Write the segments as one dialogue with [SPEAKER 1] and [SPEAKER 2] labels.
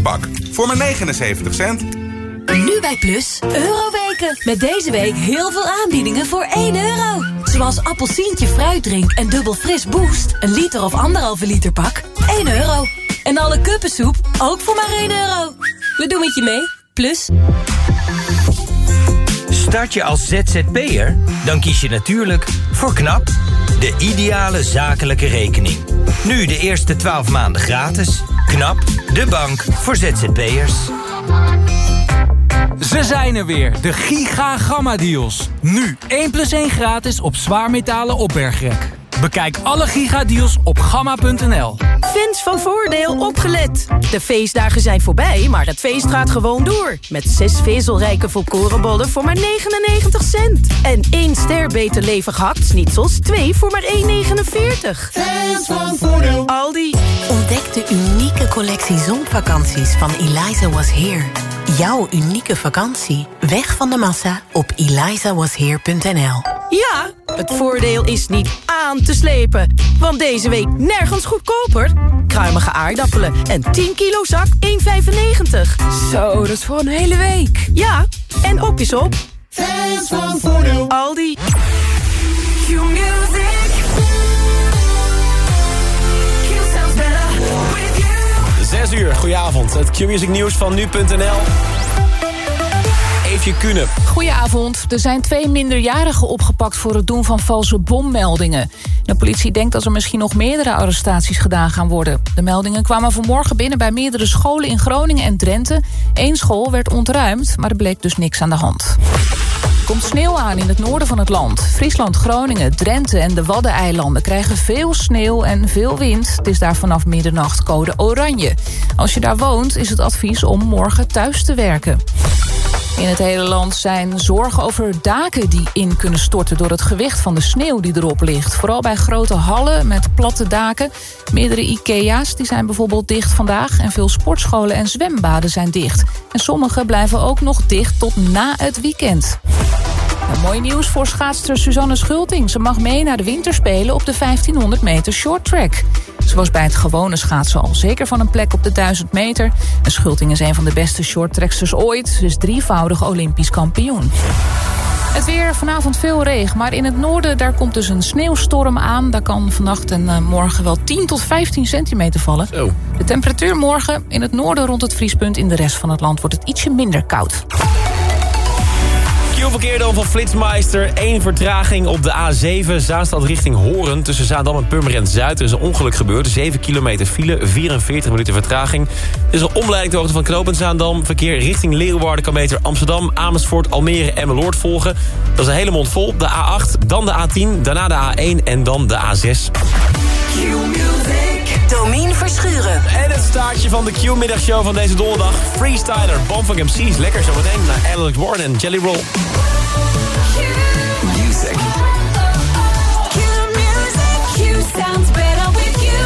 [SPEAKER 1] literpak voor maar 79 cent.
[SPEAKER 2] Nu bij Plus, Euroweken. Met deze week heel veel aanbiedingen voor 1 euro. Zoals appelsientje fruitdrink en dubbel fris boost. Een liter of anderhalve liter pak, 1 euro. En alle kuppensoep, ook voor maar 1 euro. We doen het je mee, Plus.
[SPEAKER 3] Start je als ZZP'er? Dan kies je natuurlijk voor KNAP, de ideale zakelijke rekening. Nu de eerste 12 maanden gratis. KNAP, de bank voor ZZP'ers.
[SPEAKER 4] Ze zijn er weer, de Giga Gamma Deals. Nu 1 plus 1 gratis op zwaarmetalen opbergrek. Bekijk alle gigadeals op gamma.nl.
[SPEAKER 5] Fans van Voordeel opgelet. De feestdagen zijn voorbij, maar het feest gaat gewoon door. Met zes vezelrijke volkorenbollen voor maar 99 cent. En één ster beter levig hakt-snitsels, twee voor maar 1,49.
[SPEAKER 6] Fans van Voordeel.
[SPEAKER 5] Aldi.
[SPEAKER 7] Ontdek de unieke collectie zonvakanties van Eliza Was Here. Jouw unieke vakantie. Weg van de massa op elizawasheer.nl
[SPEAKER 5] Ja, het voordeel is niet aan te slepen. Want deze week nergens goedkoper. Kruimige aardappelen en 10 kilo zak 1,95.
[SPEAKER 8] Zo, dat is voor een hele week.
[SPEAKER 5] Ja, en op is op.
[SPEAKER 6] Fans van Voordeel.
[SPEAKER 5] Aldi.
[SPEAKER 2] Q-music. Q sounds better with you.
[SPEAKER 9] 6 uur, goedenavond. Het Q-music nieuws van nu.nl. Eefje.
[SPEAKER 8] Goedenavond. Er zijn twee minderjarigen opgepakt voor het doen van valse bommeldingen. De politie denkt dat er misschien nog meerdere arrestaties gedaan gaan worden. De meldingen kwamen vanmorgen binnen bij meerdere scholen in Groningen en Drenthe. Eén school werd ontruimd, maar er bleek dus niks aan de hand. Komt sneeuw aan in het noorden van het land. Friesland, Groningen, Drenthe en de Waddeneilanden krijgen veel sneeuw en veel wind. Het is daar vanaf middernacht code oranje. Als je daar woont is het advies om morgen thuis te werken. In het hele land zijn zorgen over daken die in kunnen storten... door het gewicht van de sneeuw die erop ligt. Vooral bij grote hallen met platte daken. Meerdere Ikea's die zijn bijvoorbeeld dicht vandaag... en veel sportscholen en zwembaden zijn dicht. En sommige blijven ook nog dicht tot na het weekend. En mooi nieuws voor schaatster Suzanne Schulting. Ze mag mee naar de winterspelen op de 1500 meter short track. Ze was bij het gewone schaatsen al zeker van een plek op de 1000 meter. En Schulting is een van de beste shorttracksters ooit. Ze is drievoudig Olympisch kampioen. Het weer, vanavond veel regen, maar in het noorden daar komt dus een sneeuwstorm aan. Daar kan vannacht en uh, morgen wel 10 tot 15 centimeter vallen.
[SPEAKER 9] Zo.
[SPEAKER 8] De temperatuur morgen in het noorden rond het vriespunt. In de rest van het land wordt het ietsje minder koud.
[SPEAKER 9] Q-verkeer dan van Flitsmeister. Eén vertraging op de A7, Zaanstad richting Horen. Tussen Zaandam en Purmerend Zuid. Er is een ongeluk gebeurd. 7 kilometer file, 44 minuten vertraging. Er is een omleiding ter hoogte van Knopend Zaandam. Verkeer richting Leeuwarden kan beter Amsterdam, Amersfoort, Almere en Meloord volgen. Dat is een hele mond vol. De A8, dan de A10, daarna de A1 en dan de A6.
[SPEAKER 2] Q-music.
[SPEAKER 7] Domien Verschuren.
[SPEAKER 9] En het staartje van de Q-middagshow van deze donderdag. Freestyler, van MC's. Lekker zometeen naar Alex Warren en Jelly Roll.
[SPEAKER 2] Music. Q-music. Q sounds better with you.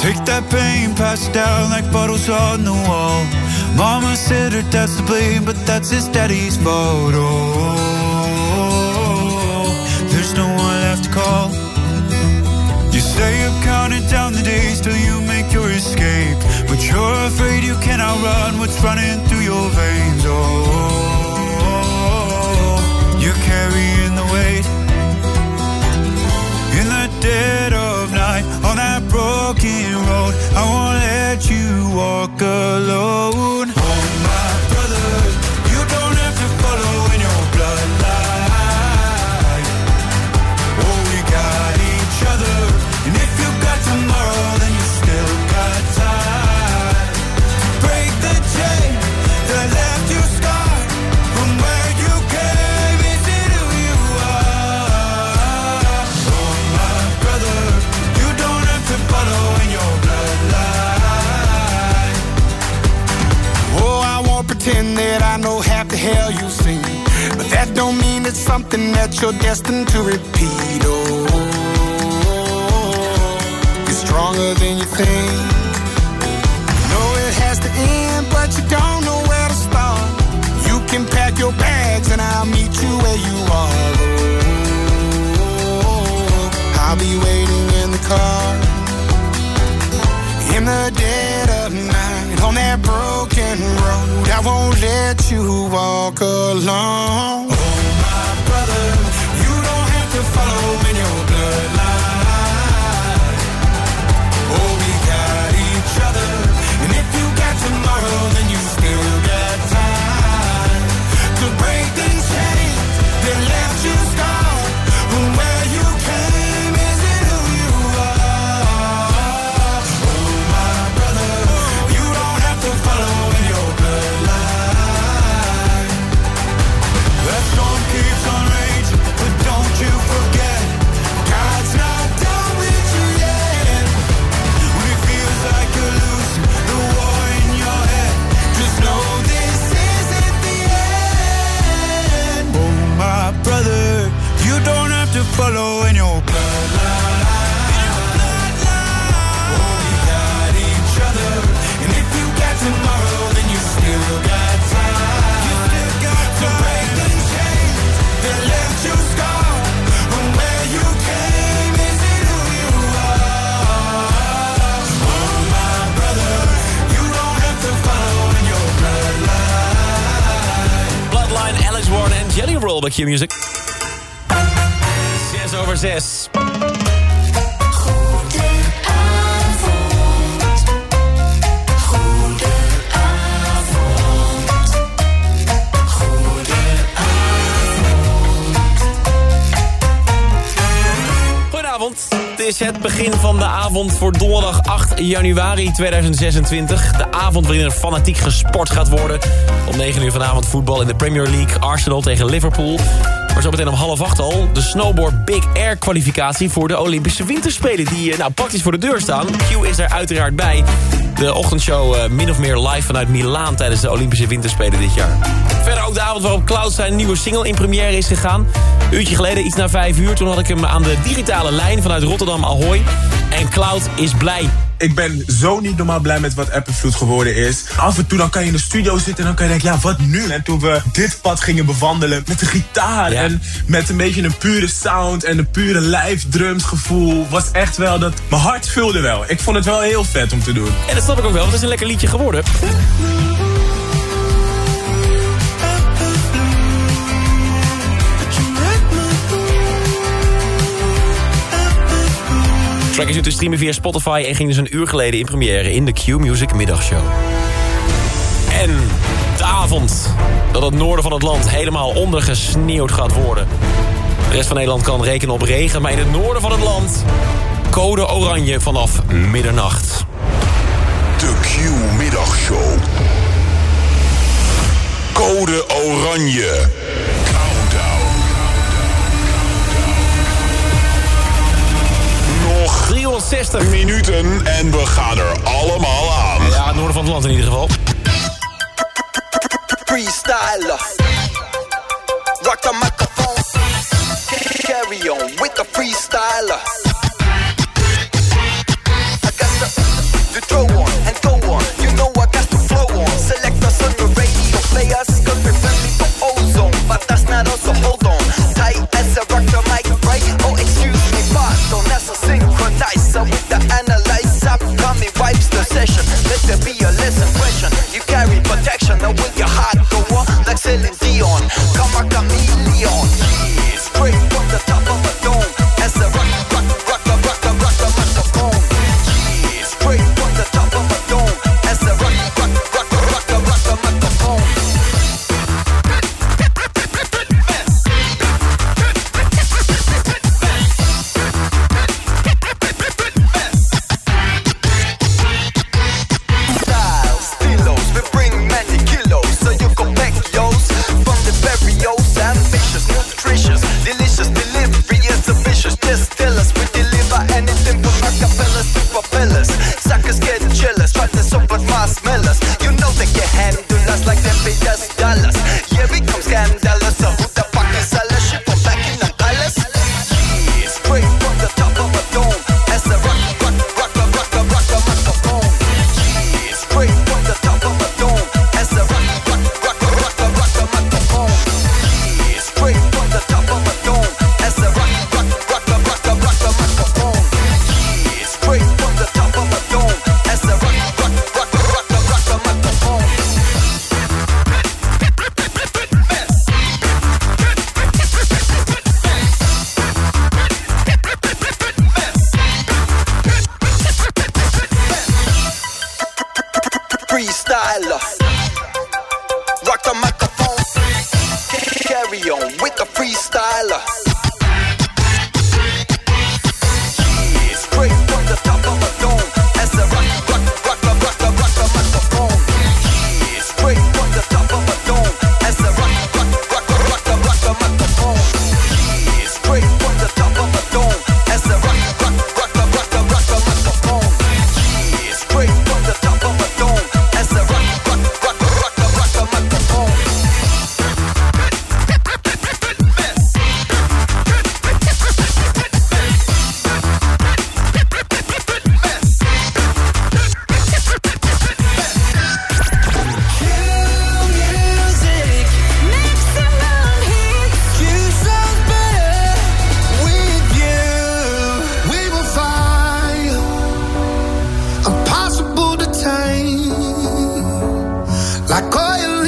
[SPEAKER 10] Take that pain, pass it down like bottles on the wall. Mama said her dad's to blame, but that's his daddy's fault. Oh, call. You say you're counting down the days till you make your escape, but you're afraid you cannot run what's running through your veins. Oh, you're carrying the weight in the dead of night on that broken road. I won't let you walk alone.
[SPEAKER 11] It's something that you're destined to repeat. Oh, you're stronger than you think. You know it has to end, but you don't know where to start. You can pack your bags and I'll meet you where you are. Oh, I'll be waiting in the car.
[SPEAKER 10] in the dead of night on that broken road. I won't let you walk alone. Follow
[SPEAKER 9] voor donderdag 8 januari 2026. De avond waarin er fanatiek gesport gaat worden. Om 9 uur vanavond voetbal in de Premier League. Arsenal tegen Liverpool. Maar zo meteen om half acht al de snowboard Big Air kwalificatie voor de Olympische Winterspelen. Die eh, nou, praktisch voor de deur staan. Q is er uiteraard bij. De ochtendshow eh, min of meer live vanuit Milaan tijdens de Olympische Winterspelen dit jaar. Verder ook de avond waarop Cloud zijn nieuwe single in première is gegaan. Een uurtje geleden, iets na vijf uur, toen had ik hem aan de digitale lijn vanuit Rotterdam Ahoy. En Cloud is blij.
[SPEAKER 12] Ik ben zo niet normaal blij met wat Appenvloed geworden is. Af en toe dan kan je in de studio zitten en dan kan je denken, ja, wat nu? En toen we dit pad gingen bewandelen met de gitaar en met een beetje een pure sound en een pure live drums gevoel, was echt wel dat mijn hart vulde wel. Ik vond het wel heel vet om te doen.
[SPEAKER 9] En dat snap ik ook wel, want het is een lekker liedje geworden. Track is nu te streamen via Spotify en ging dus een uur geleden in première in de Q-Music middagshow. En de avond dat het noorden van het land helemaal ondergesneeuwd gaat worden. De rest van Nederland kan rekenen op regen, maar in het noorden van het land code oranje vanaf middernacht.
[SPEAKER 13] De Q-middagshow. Code oranje.
[SPEAKER 9] 360
[SPEAKER 13] minuten en we gaan er allemaal aan.
[SPEAKER 9] Ja, het noorden van het land in ieder geval.
[SPEAKER 14] Freestyler. Rock the microphone. Carry on with the freestyler. Wipes the session. Let there be a less question. You carry protection. Now will your heart like
[SPEAKER 6] oil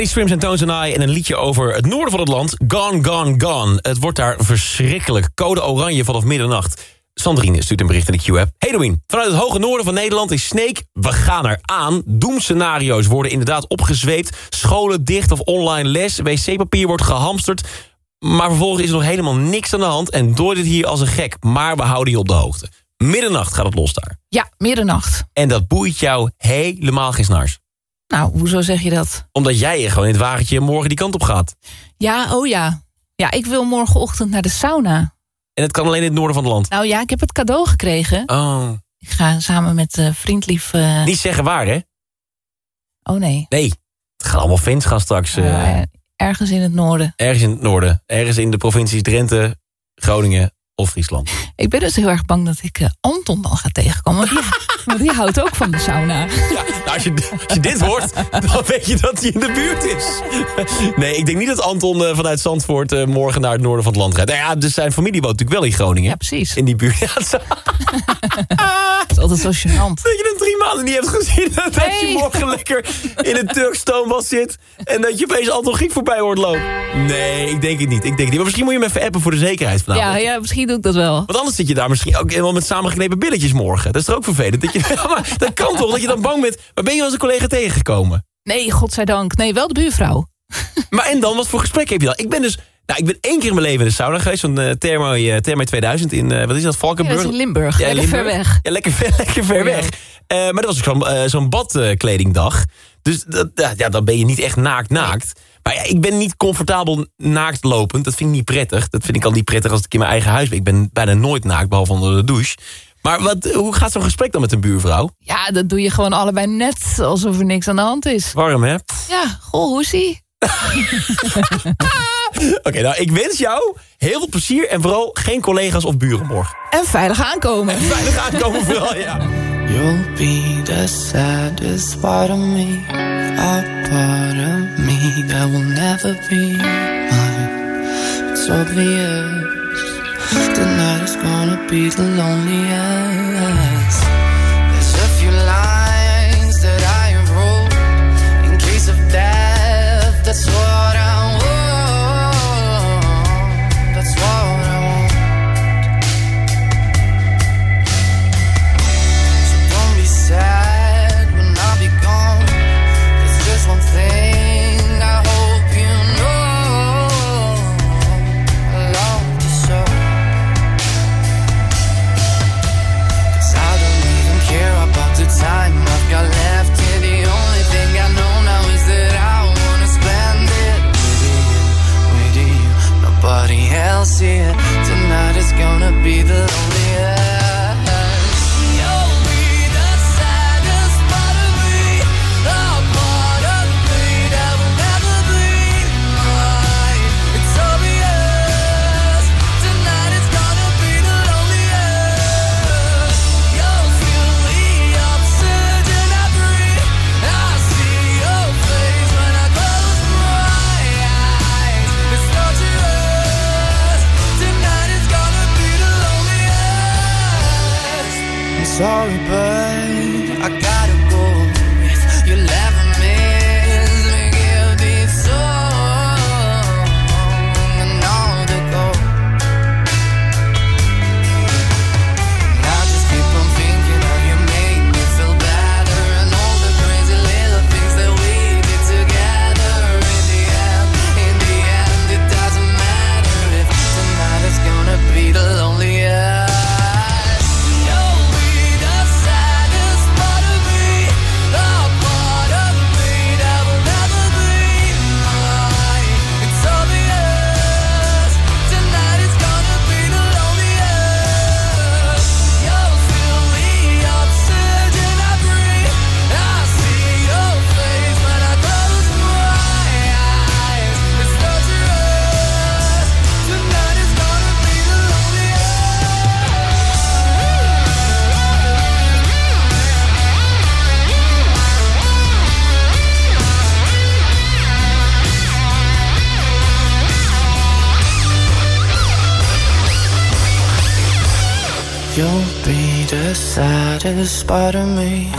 [SPEAKER 9] Teddy Swims en Tones and I en een liedje over het noorden van het land. Gone, gone, gone. Het wordt daar verschrikkelijk. Code oranje vanaf middernacht. Sandrine stuurt een bericht in de Q-app. Vanuit het hoge noorden van Nederland is sneek. We gaan er aan. Doemscenario's worden inderdaad opgezweept. Scholen dicht of online les. Wc-papier wordt gehamsterd. Maar vervolgens is er nog helemaal niks aan de hand. En dooit het hier als een gek. Maar we houden je op de hoogte. Middernacht gaat het los daar.
[SPEAKER 8] Ja, middernacht.
[SPEAKER 9] En dat boeit jou helemaal geen snars.
[SPEAKER 8] Nou, hoezo zeg je dat?
[SPEAKER 9] Omdat jij je gewoon in het wagentje morgen die kant op gaat.
[SPEAKER 8] Ja, oh ja. Ja, ik wil morgenochtend naar de sauna.
[SPEAKER 9] En het kan alleen in het noorden van het land?
[SPEAKER 8] Nou ja, ik heb het cadeau gekregen.
[SPEAKER 9] Oh.
[SPEAKER 8] Ik ga samen met eh, uh, vriendlief... Eh,
[SPEAKER 9] Niet zeggen waar, hè?
[SPEAKER 8] Oh nee.
[SPEAKER 9] Nee. Het gaat allemaal Fins gaan straks. Eh,
[SPEAKER 8] ergens in het noorden.
[SPEAKER 9] Ergens in het noorden. Ergens in de provincies Drenthe, Groningen, of Friesland?
[SPEAKER 8] Ik ben dus heel erg bang dat ik eh, Anton dan ga tegenkomen. Want die, want die houdt ook van de sauna.
[SPEAKER 9] Ja, nou, als, je, als je dit hoort, dan weet je dat hij in de buurt is. Nee, ik denk niet dat Anton eh, vanuit Zandvoort eh, morgen naar het noorden van het land rijdt. Nou ja, dus zijn familie woont natuurlijk wel in Groningen. Ja,
[SPEAKER 8] precies.
[SPEAKER 9] In die buurt. Ja, het is-
[SPEAKER 8] Het is altijd zo gênant.
[SPEAKER 9] dat je hem drie maanden niet hebt gezien. Dat je morgen lekker in een Turks stoomwas zit. En dat je opeens Anton Giek voorbij hoort lopen. Nee, ik denk het niet. Ik denk het niet. Maar misschien moet je hem even appen voor de zekerheid vanavond.
[SPEAKER 8] Ja, ja, misschien doe ik dat wel.
[SPEAKER 9] Want anders zit je daar misschien ook helemaal met samengeknepen billetjes morgen. Dat is toch ook vervelend? Dat, je, Ja, maar dat kan toch, dat je dan bang bent. Maar ben je wel eens een collega tegengekomen?
[SPEAKER 8] Nee, godzijdank. Nee, wel de buurvrouw.
[SPEAKER 9] Maar en dan, wat voor gesprek heb je dan? Ik ben dus, nou, ik ben één keer in mijn leven in de sauna geweest. Van uh, Thermo, eh, Thermo 2000 in, eh, wat is dat, Valkenburg?
[SPEAKER 8] Ja, dat is in Limburg. Lekker ver weg.
[SPEAKER 9] Ja, lekker ver, lekker ver weg. Eh, maar dat was ook zo'n eh, zo'n badkledingdag. Dus dat, ja, dan ben je niet echt naakt naakt. Maar ja, ik ben niet comfortabel naakt lopend. Dat vind ik niet prettig. Dat vind ik al niet prettig als ik in mijn eigen huis ben. Ik ben bijna nooit naakt, behalve onder de douche. Maar wat, hoe gaat zo'n gesprek dan met een buurvrouw?
[SPEAKER 8] Ja, dat doe je gewoon allebei net alsof er niks aan de hand is.
[SPEAKER 9] Warm, hè?
[SPEAKER 8] Ja, goh, hoe is ie?
[SPEAKER 9] Oké, nou, ik wens jou heel veel plezier en vooral geen collega's of buren morgen.
[SPEAKER 8] En veilig aankomen.
[SPEAKER 9] En veilig aankomen vooral, ja.
[SPEAKER 15] You'll be the saddest part of me, a part of me that will never be mine. It's obvious tonight is gonna be the loneliest. Saddest part of me,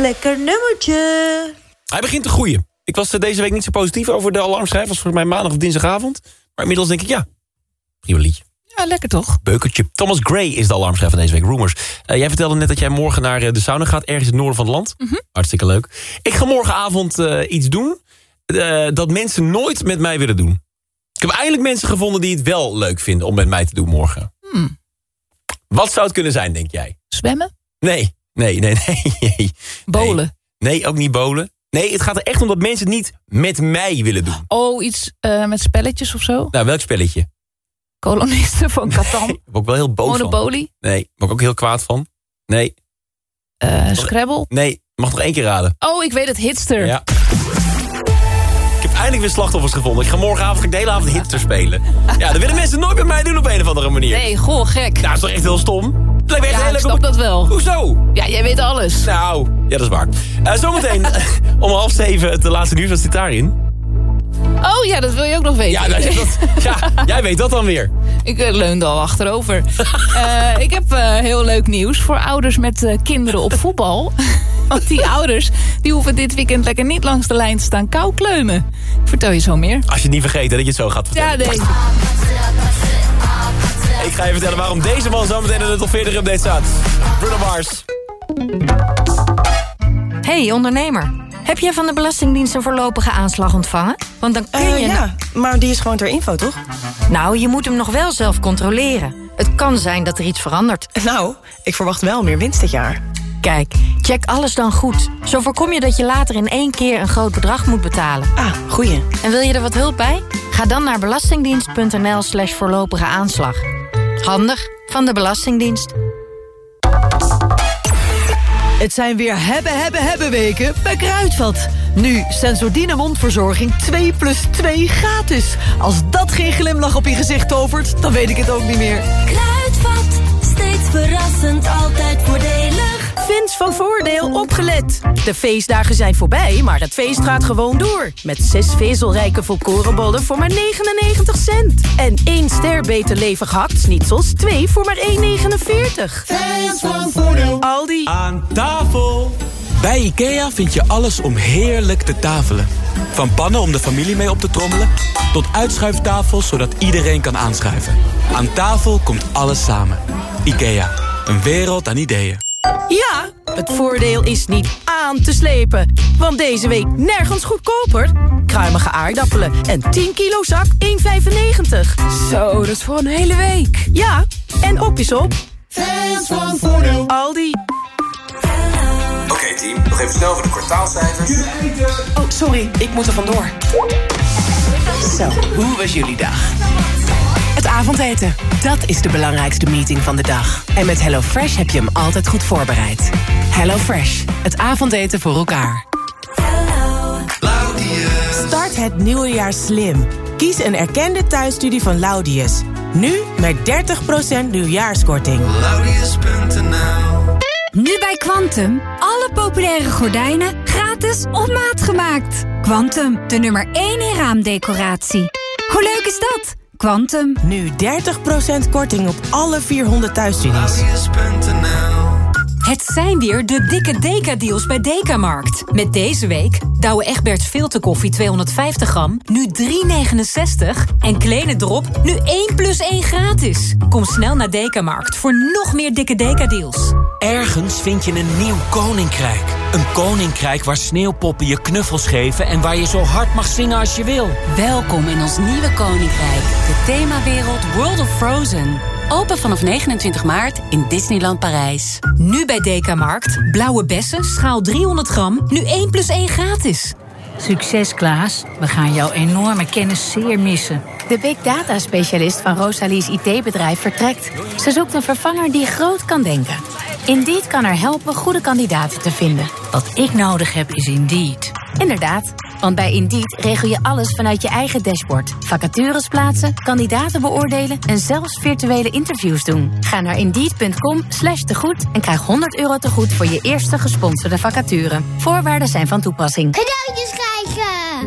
[SPEAKER 16] een lekker nummertje.
[SPEAKER 9] Hij begint te groeien. Ik was eh, deze week niet zo positief over de alarmschijf. was voor mij maandag of dinsdagavond. Maar inmiddels denk ik, ja, prima liedje.
[SPEAKER 8] Ja, lekker toch?
[SPEAKER 9] Beukertje. Thomas Gray is de alarmschijf van deze week. Rumors. Eh, jij vertelde net dat jij morgen naar eh, de sauna gaat. Ergens in het noorden van het land.
[SPEAKER 8] Mhm.
[SPEAKER 9] Hartstikke leuk. Ik ga morgenavond eh, iets doen. eh, dat mensen nooit met mij willen doen. Ik heb eindelijk mensen gevonden die het wel leuk vinden om met mij te doen morgen.
[SPEAKER 8] Hmm.
[SPEAKER 9] Wat zou het kunnen zijn, denk jij?
[SPEAKER 8] Zwemmen?
[SPEAKER 9] Nee, nee, nee, nee.
[SPEAKER 8] Bolen?
[SPEAKER 9] Nee, ook niet bolen. Nee, het gaat er echt om dat mensen het niet met mij willen doen.
[SPEAKER 8] Oh, iets eh, met spelletjes of zo?
[SPEAKER 9] Nou, welk spelletje?
[SPEAKER 8] Kolonisten van Catan?
[SPEAKER 9] Daar ben ik ook wel heel boos van.
[SPEAKER 8] Monopoly?
[SPEAKER 9] Nee, daar ben ik ook heel kwaad van. Nee.
[SPEAKER 8] Eh, Scrabble?
[SPEAKER 9] Nee, mag nog één keer raden.
[SPEAKER 8] Oh, ik weet het, Hitster.
[SPEAKER 9] Ja. Ik heb eindelijk weer slachtoffers gevonden. Ik ga morgenavond ga ik de hele avond hitster spelen. Ja, dat willen mensen nooit met mij doen op een of andere manier.
[SPEAKER 8] Nee, goh, gek.
[SPEAKER 9] Nou, dat is toch echt heel stom? Het lijkt me echt
[SPEAKER 8] Ja, ik snap dat wel.
[SPEAKER 9] Hoezo?
[SPEAKER 8] Ja, jij weet alles.
[SPEAKER 9] Nou, ja, dat is waar. Eh, zometeen om half zeven het laatste nieuws. Wat zit daarin?
[SPEAKER 8] Oh ja, dat wil je ook nog weten.
[SPEAKER 9] Ja, nou, dat, ja, jij weet dat dan weer.
[SPEAKER 8] Ik eh, leunde al achterover. Eh, ik heb heel leuk nieuws voor ouders met kinderen op voetbal. Want die ouders die hoeven dit weekend lekker niet langs de lijn te staan koukleumen. Ik vertel je zo meer.
[SPEAKER 9] Als je het niet vergeet, hè, dat je het zo gaat vertellen.
[SPEAKER 8] Ja, nee.
[SPEAKER 9] Ik ga je vertellen waarom deze man zo meteen in de top 40 update staat. Bruno Mars.
[SPEAKER 17] Hey ondernemer, heb jij van de Belastingdienst een voorlopige aanslag ontvangen? Want dan kun
[SPEAKER 18] Eh,
[SPEAKER 17] je...
[SPEAKER 18] ja, maar die is gewoon ter info, toch?
[SPEAKER 17] Nou, je moet hem nog wel zelf controleren. Het kan zijn dat er iets verandert.
[SPEAKER 18] Nou, ik verwacht wel meer winst dit jaar.
[SPEAKER 17] Kijk, check alles dan goed. Zo voorkom je dat je later in één keer een groot bedrag moet betalen.
[SPEAKER 18] Ah, goeie.
[SPEAKER 17] En wil je er wat hulp bij? Ga dan naar belastingdienst.nl slash voorlopige aanslag. Handig van de Belastingdienst.
[SPEAKER 16] Het zijn weer hebben, hebben, hebben weken bij Kruidvat.
[SPEAKER 19] Nu Sensordine mondverzorging 2 plus 2 gratis. Als dat geen glimlach op je gezicht tovert, dan weet ik het ook niet meer.
[SPEAKER 20] Kruidvat, steeds verrassend, altijd voordelig.
[SPEAKER 5] Fans van Voordeel opgelet. De feestdagen zijn voorbij, maar het feest gaat gewoon door. Met zes vezelrijke volkorenbollen voor maar 99 cent. En één ster beter levig hakt zoals 2 voor maar 1,49.
[SPEAKER 6] Fans van Voordeel.
[SPEAKER 5] Aldi.
[SPEAKER 12] Aan tafel! Bij IKEA vind je alles om heerlijk te tafelen. Van pannen om de familie mee op te trommelen... tot uitschuiftafels zodat iedereen kan aanschuiven. Aan tafel komt alles samen. IKEA, een wereld aan ideeën.
[SPEAKER 5] Ja, het voordeel is niet aan te slepen. Want deze week nergens goedkoper. Kruimige aardappelen en 10 kilo zak 1,95.
[SPEAKER 8] Zo, dat is voor een hele week.
[SPEAKER 5] Ja, en op is op.
[SPEAKER 6] Fans van Voordeel.
[SPEAKER 5] Aldi.
[SPEAKER 21] Oké team, nog even snel voor de kwartaalcijfers.
[SPEAKER 18] Oh, sorry, ik moet er vandoor. Zo, hoe was jullie dag? Avondeten, dat is de belangrijkste meeting van de dag. En met HelloFresh heb je hem altijd goed voorbereid. HelloFresh, het avondeten voor elkaar.
[SPEAKER 22] Start het nieuwe jaar slim. Kies een erkende thuisstudie van Laudius. Nu met 30% nieuwjaarskorting.
[SPEAKER 23] Nu bij Quantum. Alle populaire gordijnen gratis op maat gemaakt. Quantum, de nummer 1 in raamdecoratie. Hoe leuk is dat? Quantum.
[SPEAKER 22] Nu 30% korting op alle 400 thuisstudies.
[SPEAKER 2] Het zijn weer de dikke Deka-deals bij Dekamarkt. Met deze week Douwe Egberts filterkoffie 250 gram, nu 3,69. En Kleine Drop, nu 1 plus 1 gratis. Kom snel naar Dekamarkt voor nog meer dikke Deka-deals.
[SPEAKER 24] Ergens vind je een nieuw koninkrijk. Een koninkrijk waar sneeuwpoppen je knuffels geven... en waar je zo hard mag zingen als je wil.
[SPEAKER 2] Welkom in ons nieuwe koninkrijk. De themawereld World of Frozen. Open vanaf 29 maart in Disneyland Parijs. Nu bij Dekamarkt. Blauwe bessen, schaal 300 gram. Nu 1 plus 1 gratis.
[SPEAKER 25] Succes Klaas, we gaan jouw enorme kennis zeer missen.
[SPEAKER 26] De big data specialist van Rosalie's IT-bedrijf vertrekt. Ze zoekt een vervanger die groot kan denken. Indeed kan haar helpen goede kandidaten te vinden.
[SPEAKER 25] Wat ik nodig heb is Indeed.
[SPEAKER 26] Inderdaad, want bij Indeed regel je alles vanuit je eigen dashboard. Vacatures plaatsen, kandidaten beoordelen en zelfs virtuele interviews doen. Ga naar indeed.com slash tegoed en krijg 100 euro tegoed voor je eerste gesponsorde vacature. Voorwaarden zijn van toepassing.
[SPEAKER 27] Cadeautjes!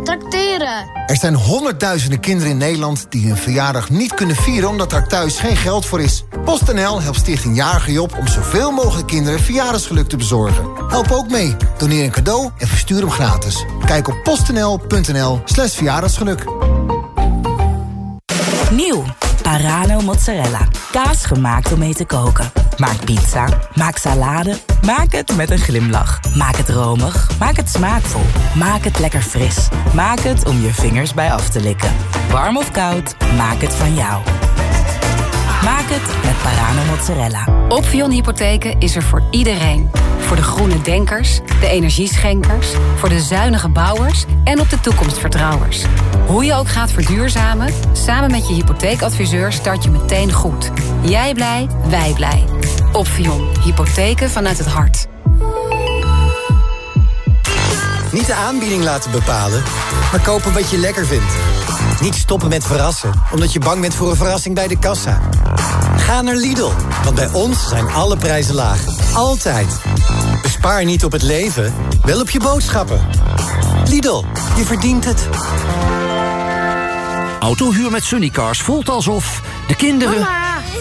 [SPEAKER 27] Tracteren!
[SPEAKER 28] Er zijn honderdduizenden kinderen in Nederland die hun verjaardag niet kunnen vieren omdat er thuis geen geld voor is. PostNL helpt Stichting Jarige Job om zoveel mogelijk kinderen verjaardagsgeluk te bezorgen. Help ook mee. Doneer een cadeau en verstuur hem gratis. Kijk op postnl.nl slash verjaardagsgeluk.
[SPEAKER 29] Nieuw. Parano mozzarella. Kaas gemaakt om mee te koken. Maak pizza. Maak salade. Maak het met een glimlach. Maak het romig. Maak het smaakvol. Maak het lekker fris. Maak het om je vingers bij af te likken. Warm of koud, maak het van jou. Maak het met Parano mozzarella.
[SPEAKER 2] Opvion Hypotheken is er voor iedereen. Voor de groene denkers, de energieschenkers, voor de zuinige bouwers en op de toekomstvertrouwers. Hoe je ook gaat verduurzamen, samen met je hypotheekadviseur start je meteen goed. Jij blij, wij blij. Opvion, hypotheken vanuit het hart.
[SPEAKER 30] Niet de aanbieding laten bepalen, maar kopen wat je lekker vindt. Niet stoppen met verrassen, omdat je bang bent voor een verrassing bij de kassa. Ga naar Lidl, want bij ons zijn alle prijzen laag. Altijd. Bespaar niet op het leven, wel op je boodschappen. Lidl, je verdient het.
[SPEAKER 31] Autohuur met Sunnycars voelt alsof de kinderen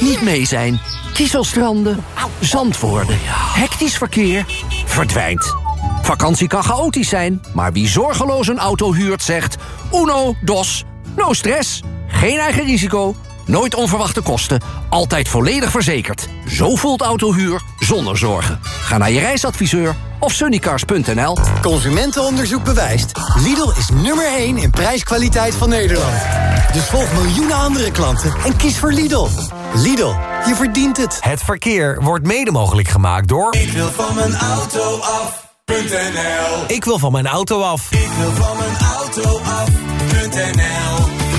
[SPEAKER 31] niet mee zijn. Kieselstranden, zand worden, hectisch verkeer, verdwijnt. Vakantie kan chaotisch zijn, maar wie zorgeloos een auto huurt zegt... uno, dos, no stress, geen eigen risico, nooit onverwachte kosten... altijd volledig verzekerd. Zo voelt autohuur zonder zorgen. Ga naar je reisadviseur of sunnycars.nl.
[SPEAKER 30] Consumentenonderzoek bewijst. Lidl is nummer 1 in prijskwaliteit van Nederland. Dus volg miljoenen andere klanten en kies voor Lidl. Lidl, je verdient het.
[SPEAKER 32] Het verkeer wordt mede mogelijk gemaakt door...
[SPEAKER 10] Ik wil van mijn auto af.nl
[SPEAKER 32] Ik wil van mijn auto af.
[SPEAKER 10] Ik wil van mijn auto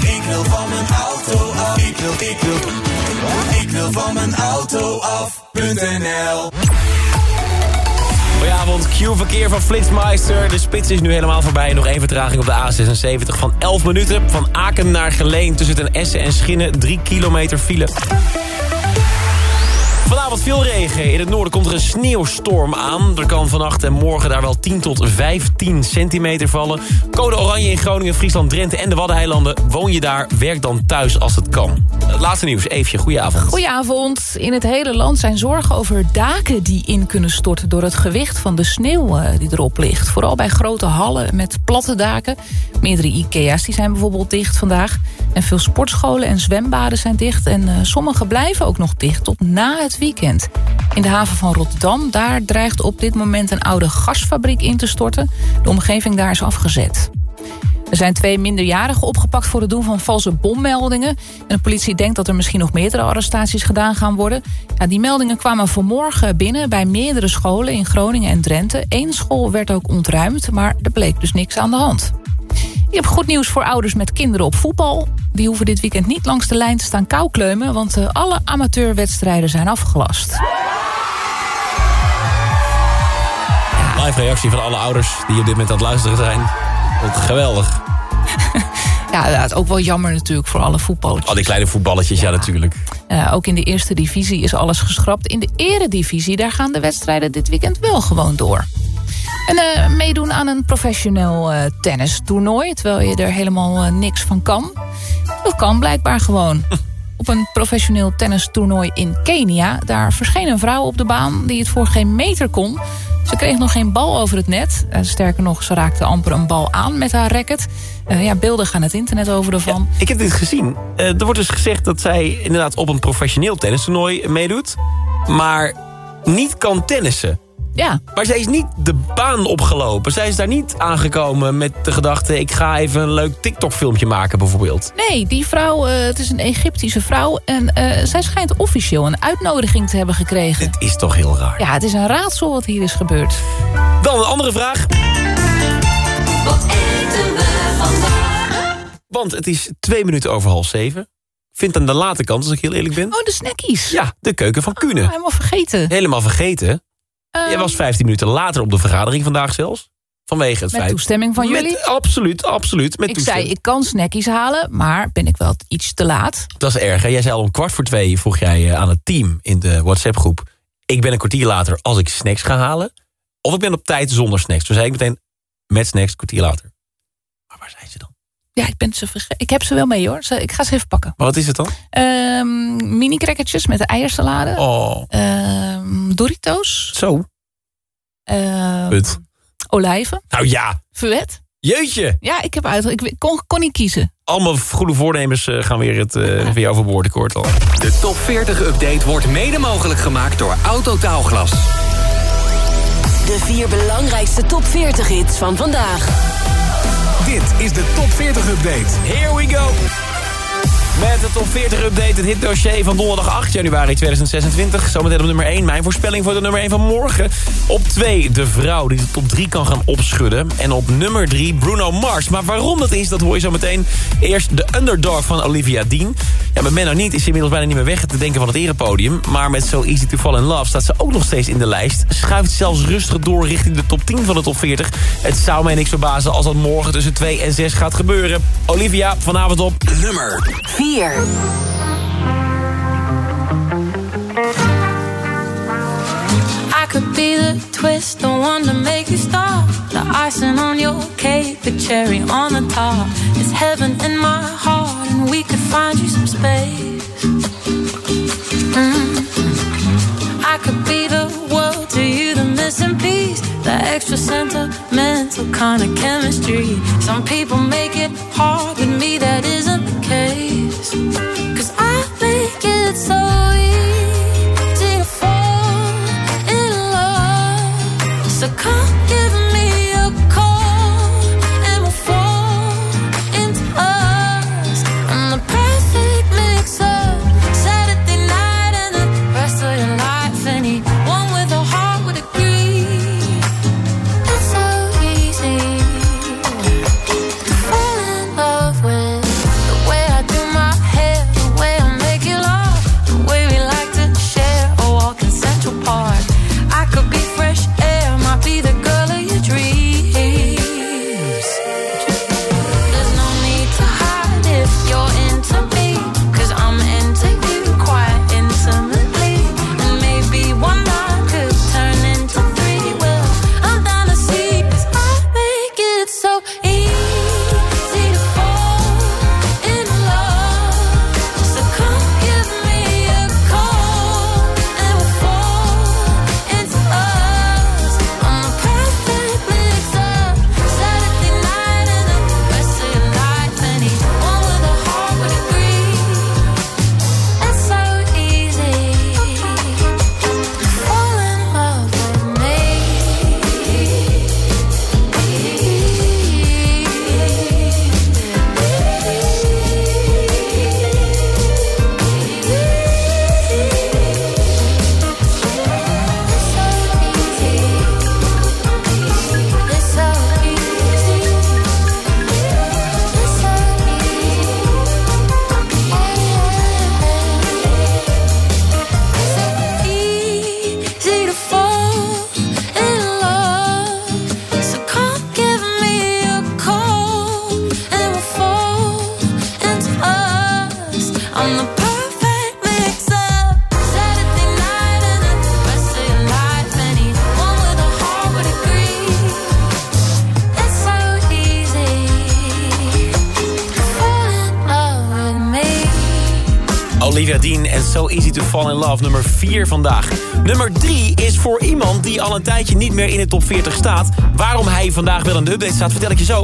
[SPEAKER 10] Ik wil van mijn auto af. Ik wil, ik wil, ik wil van mijn auto af.nl.
[SPEAKER 9] Goedenavond, Q-verkeer van Flitsmeister. De spits is nu helemaal voorbij. Nog één vertraging op de A76 van 11 minuten. Van Aken naar Geleen tussen ten Essen en Schinnen. 3 kilometer file. Vanavond veel regen. In het noorden komt er een sneeuwstorm aan. Er kan vannacht en morgen daar wel 10 tot 15 centimeter vallen. Code oranje in Groningen, Friesland, Drenthe en de Waddeneilanden. Woon je daar, werk dan thuis als het kan. Het laatste nieuws, Eefje, goedenavond.
[SPEAKER 8] Goedenavond. In het hele land zijn zorgen over daken die in kunnen storten... door het gewicht van de sneeuw eh, die erop ligt. Vooral bij grote hallen met platte daken. Meerdere Ikea's die zijn bijvoorbeeld dicht vandaag. En veel sportscholen en zwembaden zijn dicht. En uh, sommige blijven ook nog dicht tot na het weekend. In de haven van Rotterdam, daar dreigt op dit moment een oude gasfabriek in te storten. De omgeving daar is afgezet. Er zijn twee minderjarigen opgepakt voor het doen van valse bommeldingen. En de politie denkt dat er misschien nog meerdere arrestaties gedaan gaan worden. Ja, die meldingen kwamen vanmorgen binnen bij meerdere scholen in Groningen en Drenthe. Eén school werd ook ontruimd, maar er bleek dus niks aan de hand. Ik heb goed nieuws voor ouders met kinderen op voetbal. Die hoeven dit weekend niet langs de lijn te staan koukleumen... want uh, alle amateurwedstrijden zijn afgelast.
[SPEAKER 9] Live reactie van alle ouders die op dit moment aan het luisteren zijn. Geweldig.
[SPEAKER 8] ja, het is ook wel jammer natuurlijk voor alle voetballers.
[SPEAKER 9] Al die kleine voetballetjes, ja, ja natuurlijk.
[SPEAKER 8] Uh, ook in de eerste divisie is alles geschrapt. In de eredivisie, daar gaan de wedstrijden dit weekend wel gewoon door. En uh, meedoen aan een professioneel uh, tennistoernooi... terwijl je er helemaal uh, niks van kan. Dat kan blijkbaar gewoon. Op een professioneel tennistoernooi in Kenia... daar verscheen een vrouw op de baan die het voor geen meter kon. Ze kreeg nog geen bal over het net. sterker nog, ze raakte amper een bal aan met haar racket. ja, beelden gaan het internet over ervan.
[SPEAKER 9] Ja, ik heb dit gezien. er wordt dus gezegd dat zij inderdaad op een professioneel tennistoernooi meedoet... maar niet kan tennissen.
[SPEAKER 8] Ja.
[SPEAKER 9] Maar zij is niet de baan opgelopen. Zij is daar niet aangekomen met de gedachte... ik ga even een leuk TikTok-filmpje maken bijvoorbeeld.
[SPEAKER 8] Nee, die vrouw, uh, het is een Egyptische vrouw... en uh, zij schijnt officieel een uitnodiging te hebben gekregen.
[SPEAKER 9] Het is toch heel raar.
[SPEAKER 8] Ja, het is een raadsel wat hier is gebeurd.
[SPEAKER 9] Dan een andere vraag.
[SPEAKER 33] Wat eten we vandaag?
[SPEAKER 9] Want het is twee minuten over half zeven. Ik vind aan de late kant, als ik heel eerlijk ben...
[SPEAKER 8] Oh, de snackies.
[SPEAKER 9] Ja, de keuken van Kuhne.
[SPEAKER 8] Oh, helemaal vergeten.
[SPEAKER 9] Helemaal vergeten. Um, Jij was 15 minuten later op de vergadering vandaag zelfs. Vanwege het
[SPEAKER 8] met
[SPEAKER 9] feit...
[SPEAKER 8] toestemming van jullie?
[SPEAKER 9] Met, absoluut, absoluut. Met
[SPEAKER 8] ik zei, ik kan snackies halen, maar ben ik wel iets te laat?
[SPEAKER 9] Dat is erg. Hè? Jij zei al om kwart voor twee, vroeg jij aan het team in de WhatsApp-groep... ik ben een kwartier later als ik snacks ga halen... of ik ben op tijd zonder snacks. Toen zei ik meteen, met snacks, kwartier later. Maar waar zijn ze dan?
[SPEAKER 8] Ja, ik, ben ze verge ik heb ze wel mee hoor. Ik ga ze even pakken.
[SPEAKER 9] Maar wat is het dan?
[SPEAKER 8] Um, mini crackertjes met de eiersalade.
[SPEAKER 9] Oh.
[SPEAKER 8] Um, Doritos.
[SPEAKER 9] Zo.
[SPEAKER 8] Uh,
[SPEAKER 9] Put.
[SPEAKER 8] Olijven.
[SPEAKER 9] Nou ja.
[SPEAKER 8] Fuet.
[SPEAKER 9] Jeetje.
[SPEAKER 8] Ja, ik heb uit. Ik kon, kon niet kiezen.
[SPEAKER 9] Allemaal goede voornemens uh, gaan weer, het, uh, weer overboord, ik al.
[SPEAKER 10] De top 40 update wordt mede mogelijk gemaakt door Autotaalglas.
[SPEAKER 26] De vier belangrijkste top 40 hits van vandaag.
[SPEAKER 10] Dit is de top 40 update.
[SPEAKER 9] Here we go. Met de top 40 update, het hitdossier van donderdag 8 januari 2026. Zometeen op nummer 1, mijn voorspelling voor de nummer 1 van morgen. Op 2, de vrouw die de top 3 kan gaan opschudden. En op nummer 3, Bruno Mars. Maar waarom dat is, dat hoor je zo meteen. Eerst de underdog van Olivia Dean. Ja, met Menno niet is ze inmiddels bijna niet meer weg te denken van het erepodium. Maar met So Easy to Fall in Love staat ze ook nog steeds in de lijst. Schuift zelfs rustig door richting de top 10 van de top 40. Het zou mij niks verbazen als dat morgen tussen 2 en 6 gaat gebeuren. Olivia, vanavond op
[SPEAKER 10] nummer
[SPEAKER 26] 4.
[SPEAKER 34] I could be the twist, the one to make you stop. The icing on your cake, the cherry on the top. It's heaven in my heart, we could find you some space. Mm. I could be the world to you, the missing piece, the extra sentimental kind of chemistry. Some people make it hard, with me that isn't the case. Cause I make it so Fall in Love,
[SPEAKER 9] nummer 4 vandaag. Nummer 3 is voor iemand die al een tijdje niet meer in de top 40 staat. Waarom hij vandaag wel de update staat, vertel ik je zo.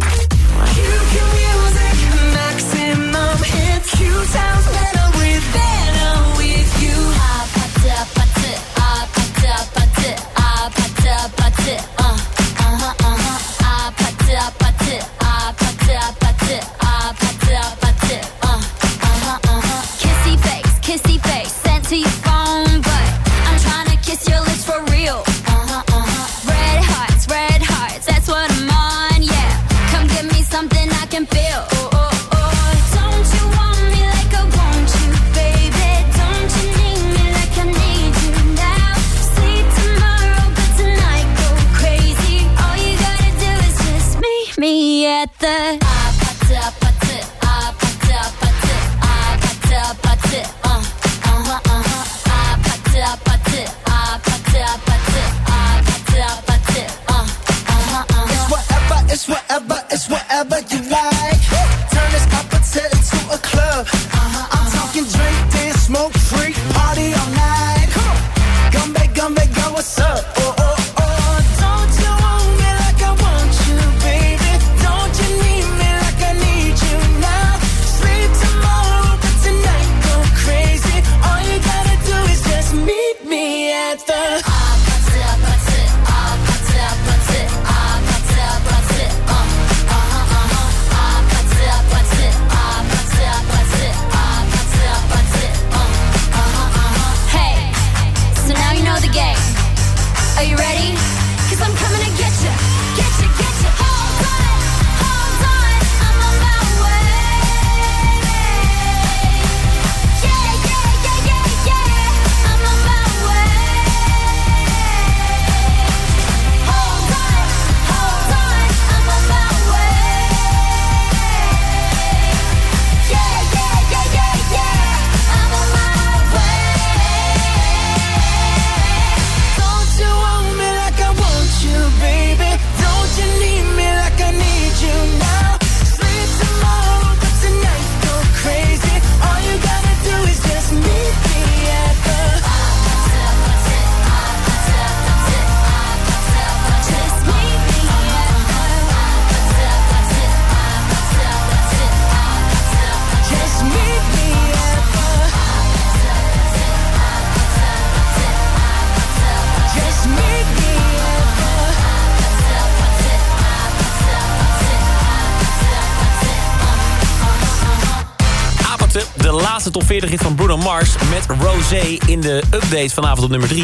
[SPEAKER 9] Top 40 hit van Bruno Mars met Rosé in de update vanavond op nummer 3.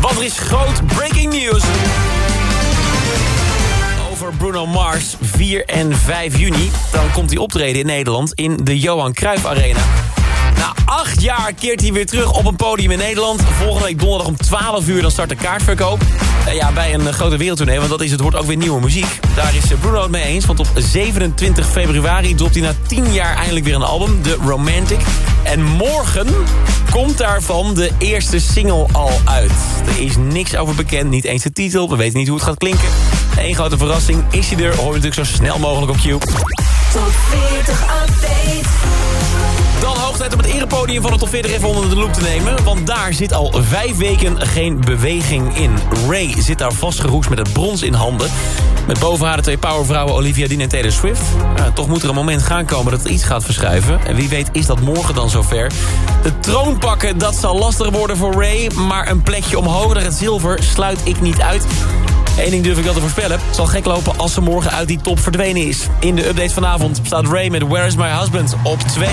[SPEAKER 9] Want er is groot breaking news. Over Bruno Mars, 4 en 5 juni. Dan komt hij optreden in Nederland in de Johan Cruijff Arena. Na acht jaar keert hij weer terug op een podium in Nederland. Volgende week donderdag om 12 uur dan start de kaartverkoop. Eh, ja, bij een grote wereldtournee, want dat is het wordt ook weer nieuwe muziek. Daar is eh, Bruno het mee eens, want op 27 februari dropt hij na 10 jaar eindelijk weer een album, The Romantic. En morgen komt daarvan de eerste single al uit. Er is niks over bekend, niet eens de titel, we weten niet hoe het gaat klinken. Eén grote verrassing, is hij er, hoor je natuurlijk zo snel mogelijk op Q.
[SPEAKER 10] Top 40 update.
[SPEAKER 9] Om het erepodium van de Top 40 even onder de loep te nemen. Want daar zit al vijf weken geen beweging in. Ray zit daar vastgeroest met het brons in handen. Met boven haar de twee powervrouwen Olivia Dean en Taylor Swift. Toch moet er een moment gaan komen dat iets gaat verschuiven. En wie weet is dat morgen dan zover. De troon pakken, dat zal lastig worden voor Ray. Maar een plekje omhoog naar het zilver sluit ik niet uit. Eén ding durf ik wel te voorspellen. Het zal gek lopen als ze morgen uit die top verdwenen is. In de update vanavond staat Ray met Where is my husband op 2.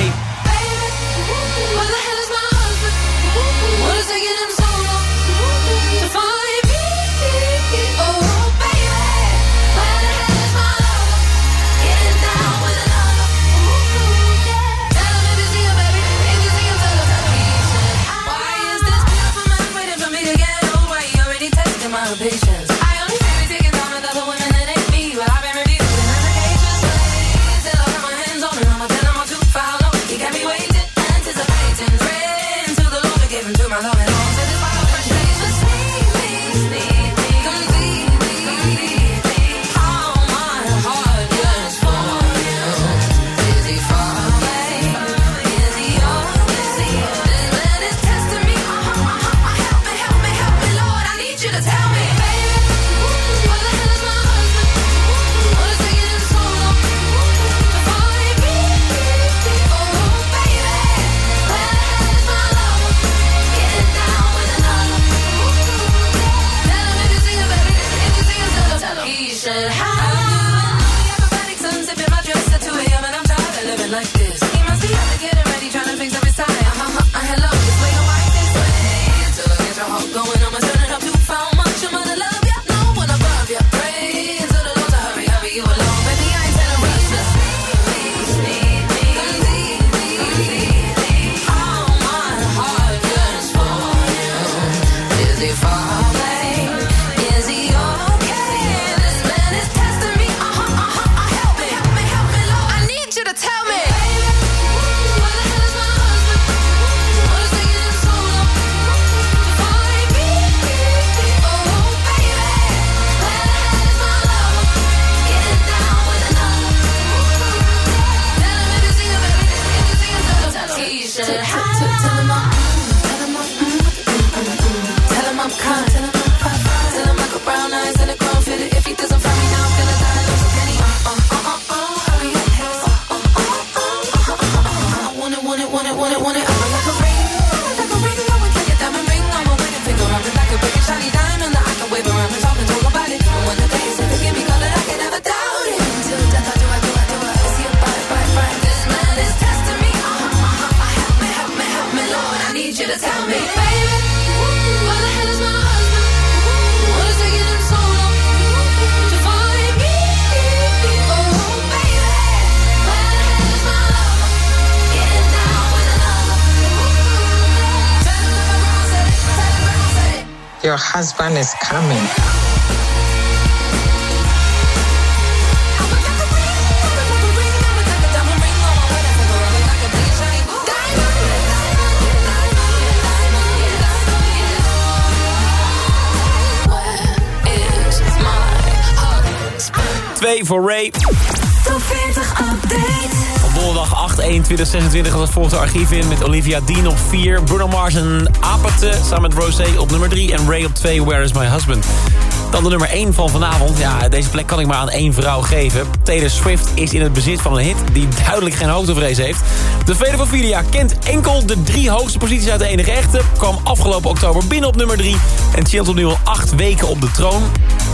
[SPEAKER 35] your husband is coming.
[SPEAKER 9] voor Ray.
[SPEAKER 36] Top 40 update.
[SPEAKER 9] 8, 21, was volgens de archief in. Met Olivia Dean op 4. Bruno Mars en Apathe samen met Rosé op nummer 3. En Ray op 2, Where is my husband? Dan de nummer 1 van vanavond. Ja, deze plek kan ik maar aan één vrouw geven. Taylor Swift is in het bezit van een hit die duidelijk geen hoogtevrees heeft. De Vele Ophelia kent enkel de drie hoogste posities uit de enige echte. Kwam afgelopen oktober binnen op nummer 3. En chillt opnieuw al 8 weken op de troon.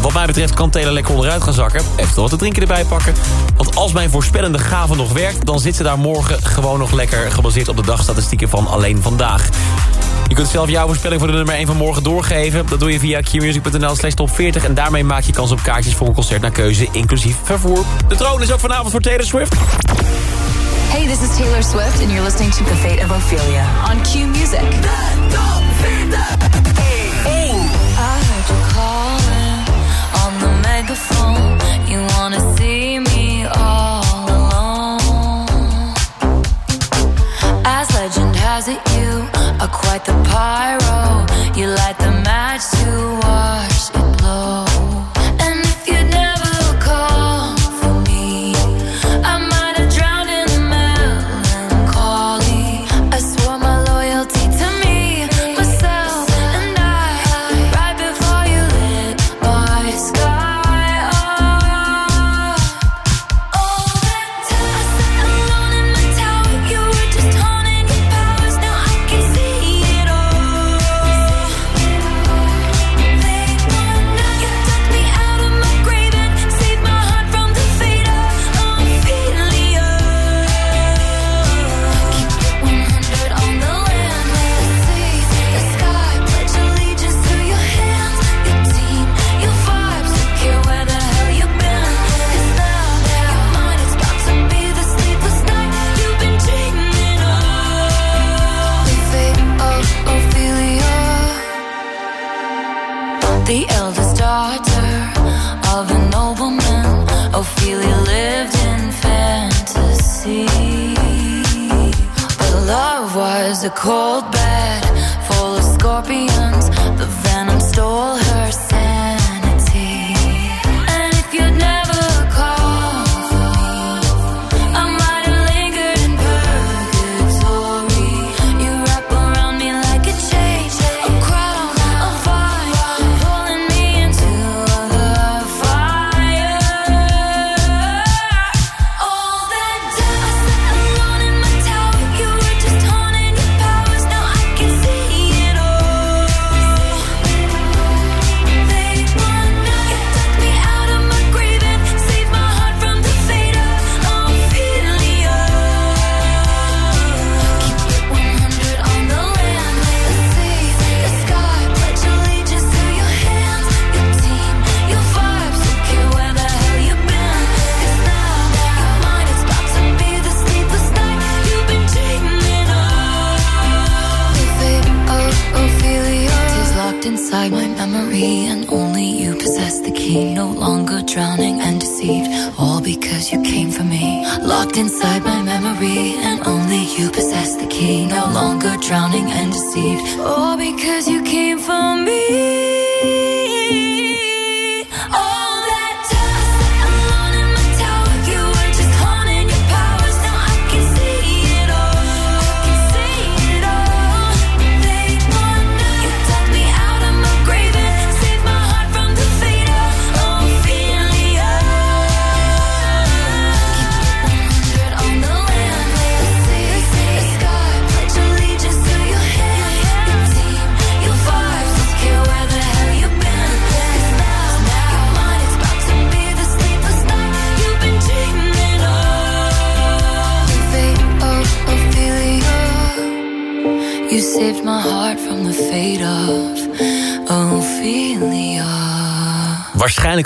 [SPEAKER 9] Wat mij betreft kan Taylor lekker onderuit gaan zakken. Even wat te drinken erbij pakken. Want als mijn voorspellende gave nog werkt... dan zit ze daar morgen gewoon nog lekker... gebaseerd op de dagstatistieken van alleen vandaag. Je kunt zelf jouw voorspelling voor de nummer 1 van morgen doorgeven. Dat doe je via qmusic.nl slash top 40. En daarmee maak je kans op kaartjes voor een concert naar keuze, inclusief vervoer. De troon is ook vanavond voor Taylor Swift.
[SPEAKER 37] Hey, this is Taylor Swift and you're listening to The Fate of Ophelia on Q Music.
[SPEAKER 36] De top quite the pyro. You light the match.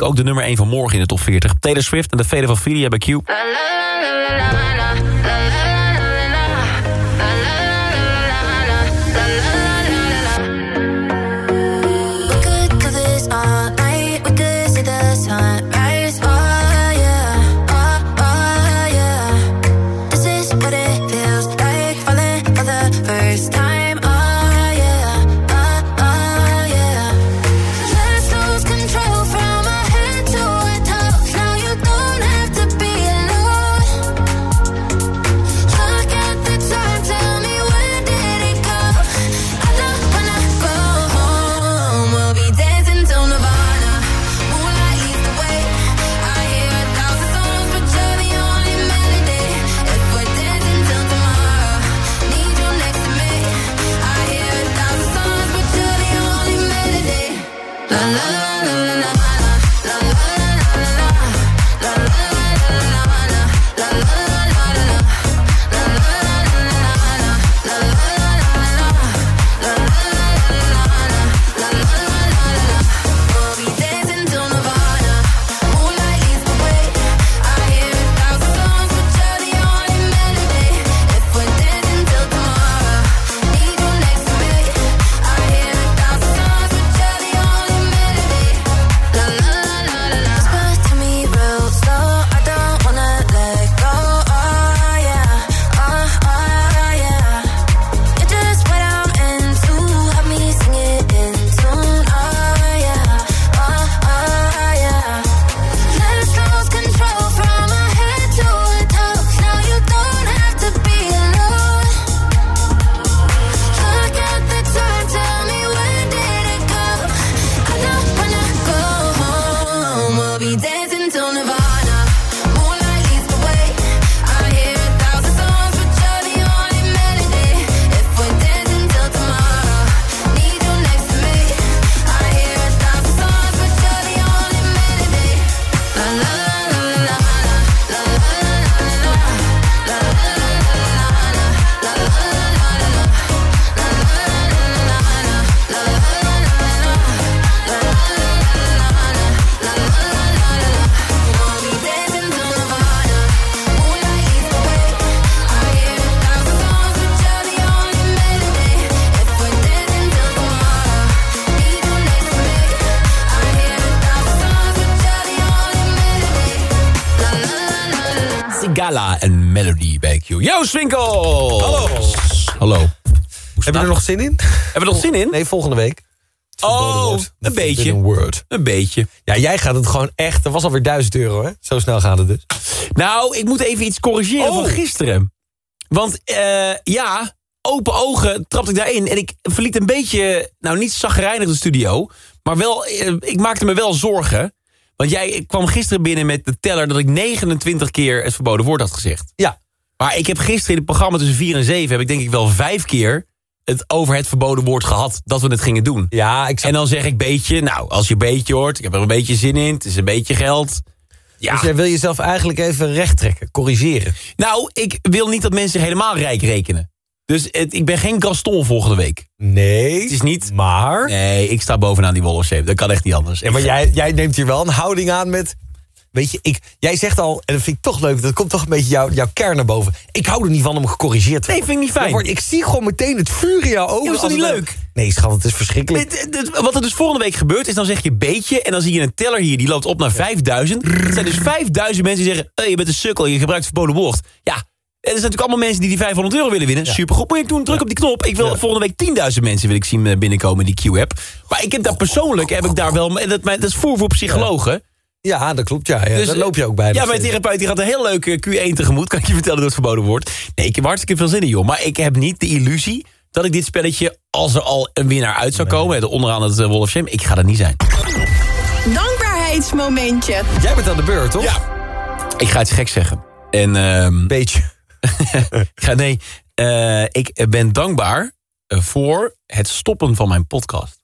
[SPEAKER 36] Ook de nummer 1 van morgen in de top 40. Taylor Swift en de Fede van Filia bij Q. Sigala en Melody bij Q. Yo, Swinkel!
[SPEAKER 35] Hallo.
[SPEAKER 36] Hallo.
[SPEAKER 35] Heb je er nog zin in?
[SPEAKER 36] Hebben we er nog zin in?
[SPEAKER 35] Nee, volgende week.
[SPEAKER 36] Oh, een beetje.
[SPEAKER 35] Een word.
[SPEAKER 36] Een beetje.
[SPEAKER 35] Ja, jij gaat het gewoon echt... Dat was alweer 1000 euro, hè? Zo snel gaat het dus.
[SPEAKER 36] Nou, ik moet even iets corrigeren
[SPEAKER 35] Oh.
[SPEAKER 36] van gisteren. Want eh, ja, open ogen trapte ik daarin. En ik verliet een beetje, nou niet zagrijnig de studio. Maar wel, eh, ik maakte me wel zorgen. Want jij kwam gisteren binnen met de teller... dat ik 29 keer het verboden woord had gezegd.
[SPEAKER 35] Ja.
[SPEAKER 36] Maar ik heb gisteren in het programma tussen 4 en 7... heb ik denk ik wel vijf keer het over het verboden woord gehad... dat we het gingen doen.
[SPEAKER 35] Ja, ik
[SPEAKER 36] En dan zeg ik beetje, nou, als je beetje hoort... ik heb er een beetje zin in, het is een beetje geld... Ja.
[SPEAKER 35] Dus jij wil jezelf eigenlijk even recht trekken, corrigeren.
[SPEAKER 36] Nou, ik wil niet dat mensen zich helemaal rijk rekenen. Dus het, ik ben geen Gaston volgende week.
[SPEAKER 35] Nee.
[SPEAKER 36] Het is niet...
[SPEAKER 35] Maar...
[SPEAKER 36] Nee, ik sta bovenaan die wall of shame. Dat kan echt niet anders.
[SPEAKER 35] Ja, maar jij, jij neemt hier wel een houding aan met... Weet je, ik, jij zegt al, en dat vind ik toch leuk... dat komt toch een beetje jouw, jouw kern naar boven. Ik hou er niet van om gecorrigeerd te
[SPEAKER 36] Nee,
[SPEAKER 35] worden.
[SPEAKER 36] vind ik niet fijn.
[SPEAKER 35] Ik zie gewoon meteen het vuur in jouw ogen.
[SPEAKER 36] Ja, dat is
[SPEAKER 35] als
[SPEAKER 36] niet leuk?
[SPEAKER 35] Nee, schat, het is verschrikkelijk.
[SPEAKER 36] Dit- dit- Wat er dus volgende week gebeurt, is dan zeg je beetje... en dan zie je een teller hier, die loopt op naar 5000. Het zijn dus 5000 mensen die zeggen... Hey, je bent een sukkel, je gebruikt verboden woord. Ja, er zijn natuurlijk allemaal mensen die die 500 euro willen winnen. Supergoed, moet ik doen, druk op die knop. Ik wil volgende week 10.000 mensen wil ik zien eh, binnenkomen in die Q-app. Maar ik heb daar persoonlijk, heb ik daar wel... en Dat, dat is voer voor psychologen.
[SPEAKER 35] Ja, dat klopt, ja. ja.
[SPEAKER 36] Dus,
[SPEAKER 35] Daar loop je ook bij.
[SPEAKER 36] Ja, mijn therapeut die gaat een heel leuke Q1 tegemoet. Kan ik je vertellen door het verboden woord. Nee, ik heb hartstikke veel zin in, joh. Maar ik heb niet de illusie dat ik dit spelletje... als er al een winnaar uit zou komen... de onderaan het uh, of Shame, ik ga er niet zijn.
[SPEAKER 26] Dankbaarheidsmomentje.
[SPEAKER 35] Jij bent aan de beurt, toch?
[SPEAKER 36] Ja. Ik ga iets geks zeggen. En, ehm
[SPEAKER 35] Beetje.
[SPEAKER 36] ik ga, nee, eh, ik ben dankbaar eh, voor het stoppen van mijn podcast.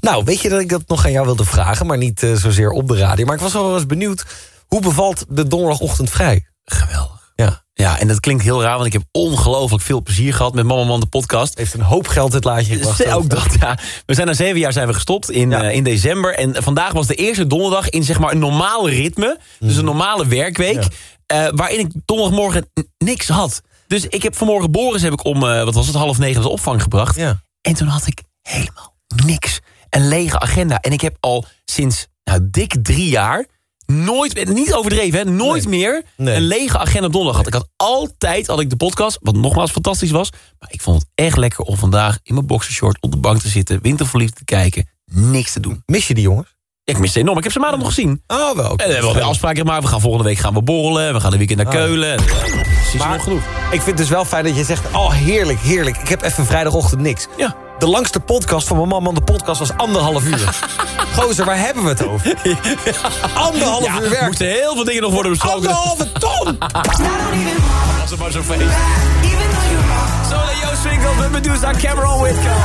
[SPEAKER 35] Nou, weet je dat ik dat nog aan jou wilde vragen... maar niet eh, zozeer op de radio. Maar ik was wel eens benieuwd... hoe bevalt de donderdagochtend vrij?
[SPEAKER 36] Geweldig.
[SPEAKER 35] Ja.
[SPEAKER 9] Ja, en dat klinkt heel raar, want ik heb ongelooflijk veel plezier gehad met Mama Man de podcast.
[SPEAKER 35] Heeft een hoop geld het laatje gebracht.
[SPEAKER 9] Ook dat, ja. We zijn na zeven jaar zijn we gestopt in, in december. En vandaag was de eerste donderdag in zeg maar een normaal ritme. Dus een normale werkweek. Eh, waarin ik donderdagmorgen niks had. Dus ik heb vanmorgen Boris heb ik om, eh, wat was het, half negen de opvang gebracht. En toen had ik helemaal niks. Een lege agenda. En ik heb al sinds nou, dik drie jaar... Nooit, niet overdreven, hè, nooit meer een lege agenda op donderdag. Ik had altijd, had ik de podcast, wat nogmaals fantastisch was... maar ik vond het echt lekker om vandaag in mijn boxershort op de bank te zitten... winterverliefd te kijken, niks te doen.
[SPEAKER 35] Mis je die jongens?
[SPEAKER 9] Ik mis ze enorm. Ik heb ze maandag nog gezien.
[SPEAKER 35] Oh, wel.
[SPEAKER 9] En we hebben alweer afspraken gemaakt. We gaan volgende week gaan we borrelen. We gaan een weekend naar
[SPEAKER 35] Oh.
[SPEAKER 9] Keulen. Precies
[SPEAKER 35] Maar
[SPEAKER 9] nog genoeg.
[SPEAKER 35] ik vind het dus wel fijn dat je zegt... oh, heerlijk, heerlijk. Ik heb even vrijdagochtend niks.
[SPEAKER 9] Ja.
[SPEAKER 35] De langste podcast van mijn man, man de podcast was anderhalf uur. Gozer, waar hebben we het over? Anderhalf
[SPEAKER 9] Ja,
[SPEAKER 35] uur
[SPEAKER 9] er
[SPEAKER 35] werk.
[SPEAKER 9] moeten heel veel dingen nog worden besproken.
[SPEAKER 35] Anderhalve ton!
[SPEAKER 9] Was het maar zo'n feest. Joost Swinkel met Medusa Cameron Whitcomb.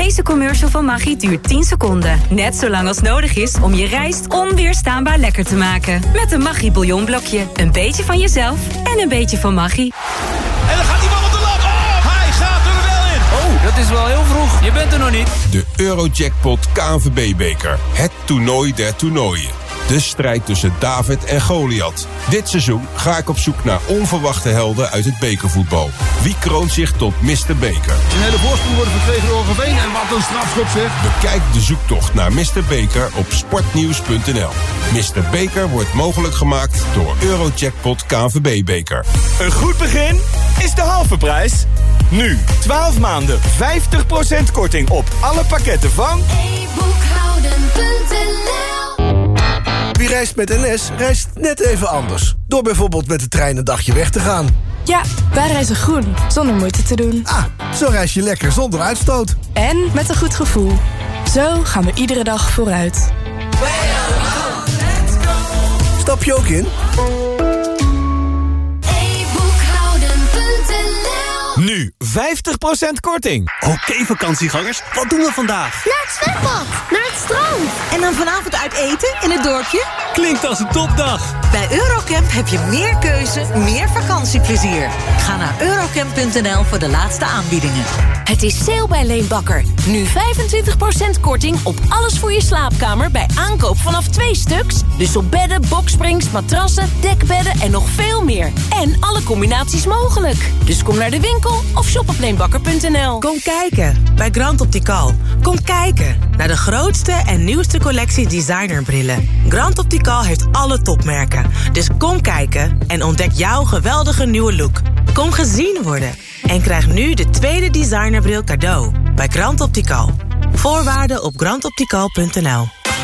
[SPEAKER 2] Deze commercial van Maggi duurt 10 seconden. Net zo lang als nodig is om je rijst onweerstaanbaar lekker te maken. Met een Maggi bouillonblokje. Een beetje van jezelf en een beetje van Maggi.
[SPEAKER 38] En dan gaat die bal op de lat. Oh, hij gaat er wel in.
[SPEAKER 4] Oh, dat is wel heel vroeg. Je bent er nog niet.
[SPEAKER 13] De Eurojackpot KNVB-beker. Het toernooi der toernooien. De strijd tussen David en Goliath. Dit seizoen ga ik op zoek naar onverwachte helden uit het bekervoetbal. Wie kroont zich tot Mr. Beker?
[SPEAKER 39] Een hele voorsprong worden verkregen door Overveen. En wat een strafschop zeg.
[SPEAKER 13] Bekijk de zoektocht naar Mr. Beker op sportnieuws.nl. Mr. Beker wordt mogelijk gemaakt door Eurojackpot KNVB-beker.
[SPEAKER 40] Een goed begin is de halve prijs. Nu, 12 maanden, 50% korting op alle pakketten van...
[SPEAKER 36] Wie reist met NS, reist net even anders. Door bijvoorbeeld met de trein een dagje weg te gaan.
[SPEAKER 41] Ja, wij reizen groen, zonder moeite te doen.
[SPEAKER 36] Ah, zo reis je lekker zonder uitstoot.
[SPEAKER 41] En met een goed gevoel. Zo gaan we iedere dag vooruit.
[SPEAKER 36] Stap je ook in?
[SPEAKER 40] 50% korting. Oké vakantiegangers, wat doen we vandaag?
[SPEAKER 42] Naar het zwembad, naar het strand.
[SPEAKER 43] En dan vanavond uit eten in het dorpje?
[SPEAKER 40] Klinkt als een topdag.
[SPEAKER 43] Bij Eurocamp heb je meer keuze, meer vakantieplezier. Ga naar eurocamp.nl voor de laatste aanbiedingen.
[SPEAKER 26] Het is sale bij Leenbakker. Nu 25% korting op alles voor je slaapkamer bij aankoop vanaf twee stuks. Dus op bedden, boksprings, matrassen, dekbedden en nog veel meer. En alle combinaties mogelijk. Dus kom naar de winkel of shop op leenbakker.nl.
[SPEAKER 5] Kom kijken bij Grand Optical. Kom kijken naar de grootste en nieuwste collectie designerbrillen. Grand Optical heeft alle topmerken. Dus kom kijken en ontdek jouw geweldige nieuwe look. Kom gezien worden en krijg nu de tweede designerbril cadeau bij Grand Optical. Voorwaarden op grandoptical.nl.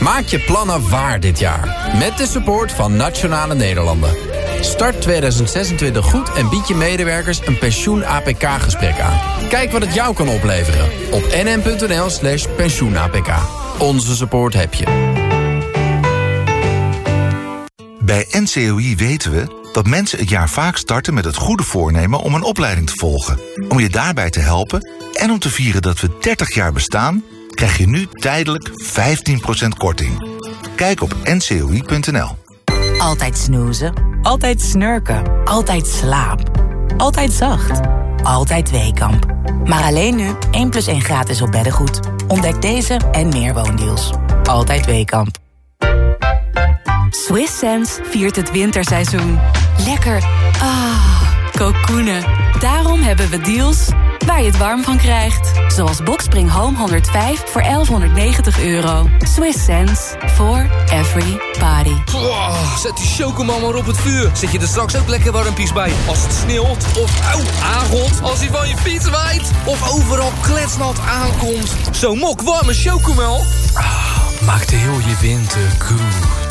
[SPEAKER 44] maak je plannen waar dit jaar. Met de support van Nationale Nederlanden. Start 2026 goed en bied je medewerkers een pensioen-APK-gesprek aan. Kijk wat het jou kan opleveren op nm.nl slash pensioen-APK. Onze support heb je.
[SPEAKER 45] Bij NCOI weten we dat mensen het jaar vaak starten met het goede voornemen om een opleiding te volgen. Om je daarbij te helpen en om te vieren dat we 30 jaar bestaan, krijg je nu tijdelijk 15% korting. Kijk op ncoi.nl.
[SPEAKER 29] Altijd snoezen, altijd snurken, altijd slaap, altijd zacht, altijd Weekamp. Maar alleen nu 1 plus 1 gratis op beddengoed. Ontdek deze en meer woondeals. Altijd Weekamp.
[SPEAKER 46] Swiss Sense viert het winterseizoen. Lekker. Ah.
[SPEAKER 26] Kokoenen. Daarom hebben we deals waar je het warm van krijgt. Zoals Boxspring Home 105 voor 1190 euro. Swiss sense for every body.
[SPEAKER 38] zet die chocomel maar op het vuur. Zet je er straks ook lekker warmpies bij. Als het sneeuwt of auw, aangot. Als hij van je fiets waait. Of overal kletsnat aankomt. Zo'n mok warme chocomel. Ah, maakt heel je winter goed.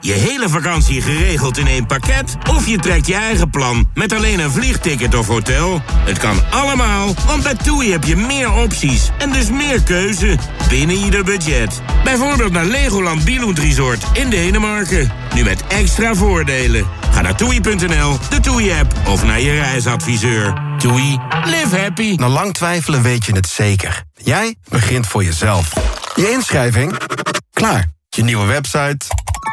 [SPEAKER 47] Je hele vakantie geregeld in één pakket? Of je trekt je eigen plan met alleen een vliegticket of hotel? Het kan allemaal, want bij TUI heb je meer opties en dus meer keuze binnen ieder budget. Bijvoorbeeld naar Legoland Billund Resort in Denemarken. Nu met extra voordelen. Ga naar toei.nl, de TUI-app of naar je reisadviseur. TUI, live happy.
[SPEAKER 48] Na lang twijfelen weet je het zeker. Jij begint voor jezelf. Je inschrijving? Klaar. Je nieuwe website?